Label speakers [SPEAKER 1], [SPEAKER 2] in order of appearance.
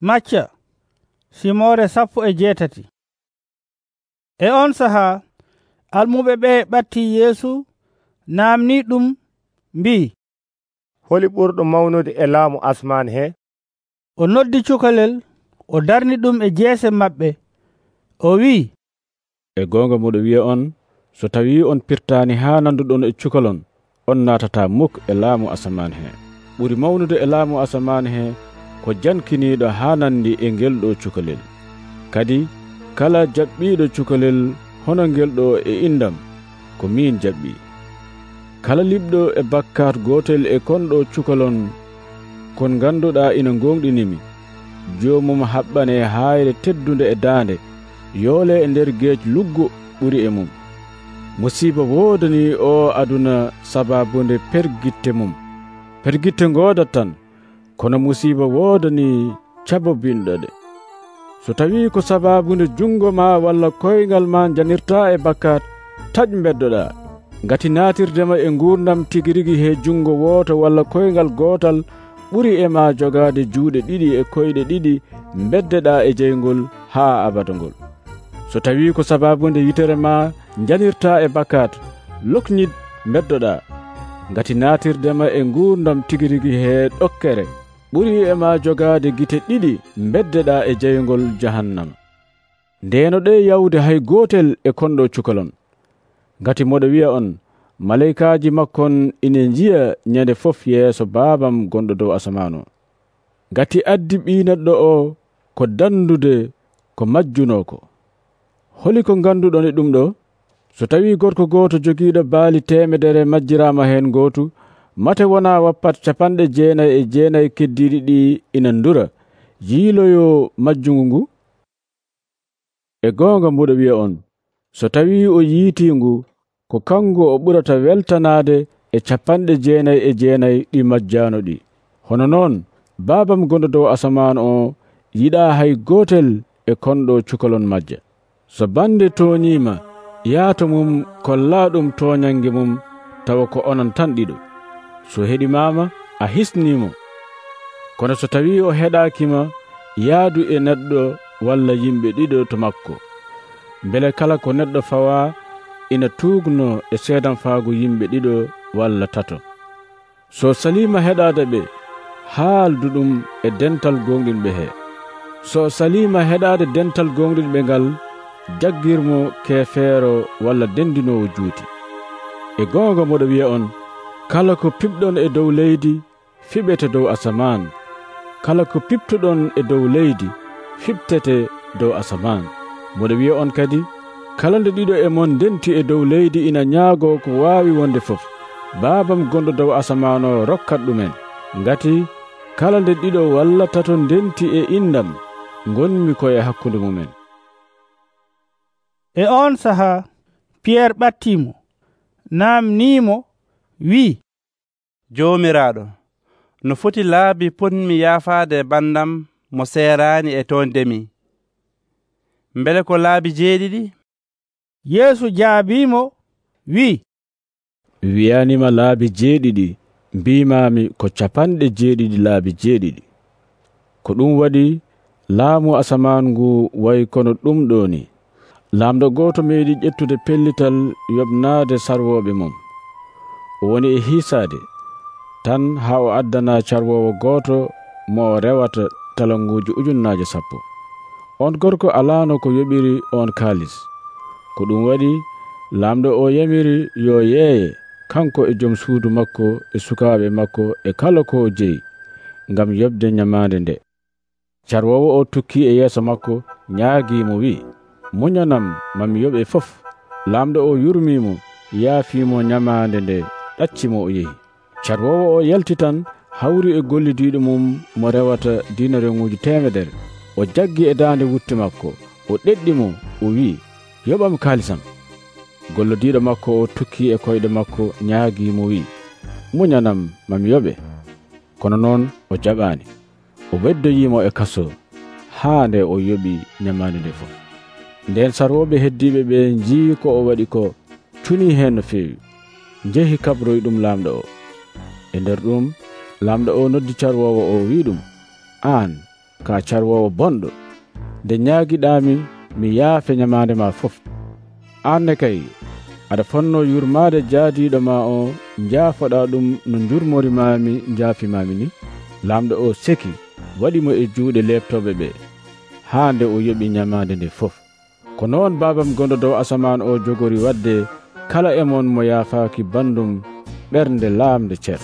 [SPEAKER 1] macca simore sappo e jeetati. E on saha almuɓe ɓe ɓatti yeesu naamni ɗum mbi.
[SPEAKER 2] Holi ɓurɗo mawnude e laamu asman he.
[SPEAKER 1] O noddi cukalel o darni ɗum e jeese maɓɓe o wi'i.
[SPEAKER 3] E goonga muɗo wiya on so tawi on pirtani haa nanduɗon e cukalon on natata muk e laamu asaman he. Ɓuri mawnude e laamu asaman he ko jankiniɗo haa nanndi e ngel ɗo cukalel. Kadi kala jaɓɓiɗo cukalel hono ngel ɗo e indam ko min jaɓɓi. Kala liɓɗo e bakkat gotel e konɗo cukalon kon ganduɗa ina gonɗinimi jomum haɓɓane haayre teddunde e daande yoole e nder geej luggo ɓuri e mum. Musiba woodani o aduna sababude pergitte mum. Pergitte godat tan. kono musiba woodani cabobinɗo ɗe so tawi ko sababude jungo ma walla koyngal ma janirta e bakkat taƴ beddoɗa gati natirdema e gurdam tigi rigui he jungo woto walla koyngal gotal ɓuri e ma jogade juuɗe ɗiɗi e koyɗe ɗiɗi beddeɗa e jeygol ha abada ngol so tawi ko sababude yitere ma janirta e bakkat lokñid beddoɗa gati natirdema e gurdam tigi rigui he ɗokkere. ɓuri e ma jogaade gite ɗiɗi beddeɗa e jeyngol jahannama ndenoɗe yawde hay gotel e konɗo cukalon. Ngati moɗo wiya on maleykaji makkon ine njiya ñande fof yeeso baabam gonɗo dow asamanu ngati addi ɓineɗɗo o ko dandude ko majjuno ko. Holi ko ganduɗon e ɗum ɗo so tawi gorko goto jogiɗo baali temedere majjirama hen gotu mate wona wappat capanɗe jeenayi e jeenayi keddiɗi ɗi ina ndura. Yiiloyo majjungu ngu? E goonga mbuɗo wiya on so tawi o yiitingu ko kango o ɓurata weltanade e capanɗe jeenayi e jeenayi ɗi majjano ɗi. Hono noon baabam gonɗo dow asaman o yiɗa hay gotel e konɗo cukalon majja. So bande toñima yaato mum kolla ɗum toñangue mum tawa ko onon tan ɗiɗo. so heɗimama a hisnimo. Kono so tawi o heɗakima yaadu e neɗɗo walla yimɓe ɗiɗo to makko. Beele kala ko neɗɗo fawa ina tugno e seedanfaago yimɓe ɗiɗo walla tato. So salima heɗade ɓe haaldu ɗum e dental gonɗinɓe he. So salima heɗade dental gonɗinɓe ngal jaggirmo kefeero walla dendinowo juuti. E gonga moɗo wiya on kala ko piɓɗon e dow leydi fiɓete dow asaman kala ko piptuɗon e dow leydi fiɓtete dow asaman moɗo wiya on kadi kala nde ɗiɗo e mon ndenti e dow leydi ina ñaago ko waawi wonde fof. Baabam gonɗo dow asaman o rokkat ɗumen. Ngati kala nde ɗiɗo walla tato ndenti e indam gonmi koye hakkunde mumen.
[SPEAKER 1] E on saha piyerre ɓattimo namnimo wi'i
[SPEAKER 4] joomiraaɗo no foti laabi potmi yaafaade banndam mo seeraani e toon demi. Mbele ko laabi jeeɗiɗi?
[SPEAKER 1] Yeesu jaabimo wi'i
[SPEAKER 3] wiyanima laabi jeeɗiɗi mbimami ko capanɗe jeeɗiɗi laabi jeeɗiɗi. Ko ɗum waɗi laamu asaman ngu wayi kono ɗum ɗo ni laamɗo gooto meeɗi ƴettude pellital yoɓnaade sarwooɓe mum. woni e hiisaade tan haa o addana carwowo gooto mo o rewata talanguuji ujunnaaje sappo. On gorko alaano ko yoɓiri on kaalis. Ko ɗum waɗi laamɗo o yamiri yo yeeye kanko e joom suudu makko e sukaaɓe makko e kala ko o jeyi ngam yoɓde ñamaande nde. Carwowo o tukki e yeeso makko ñaagii mo wi'i muñanam mami yoɓe fof laamɗo o yurmimo yaafimo ñamaande nde. ɗaccimo o yehi. Carwowo o yalti tan hawri e gollidiɗo mum mo rewata dinarenguji temedere o jaggi e dande wutte makko o ɗeɗɗimo o wi yoɓam kaalisam gollodiɗo makko o tukki e koyɗe makko ñaagi mo wi'i. Muñanam mami yoɓe. Kono noon o jaɓani o weddoyimo e kaso haa nde o yoɓi ñamani nde fof. Nden sarwoɓe heddiɓe ɓe jiyi ko o waɗi ko cuni hen no feewi. njehi kaɓroy ɗum laamɗo o. E nder ɗum lamɗo o noddi carwowo o wi ɗum. Aan ka carwowo bonɗo. Nde ñaagiɗami mi yaafe ñamande ma fof. Aanne kay aɗa fonno yurmade jaadiɗo ma o njaafoɗa ɗum no njurmorimami njaafimami ni. Lamɗo o seki waɗimo e juuɗe leeɓtoɓe ɓe. Haa nde o yoɓi ñamaande nde fof. Ko noon babam gonɗo dow asaman o jogori wadde kala e mon mo yaafaaki bandum ɓernde laamde ceer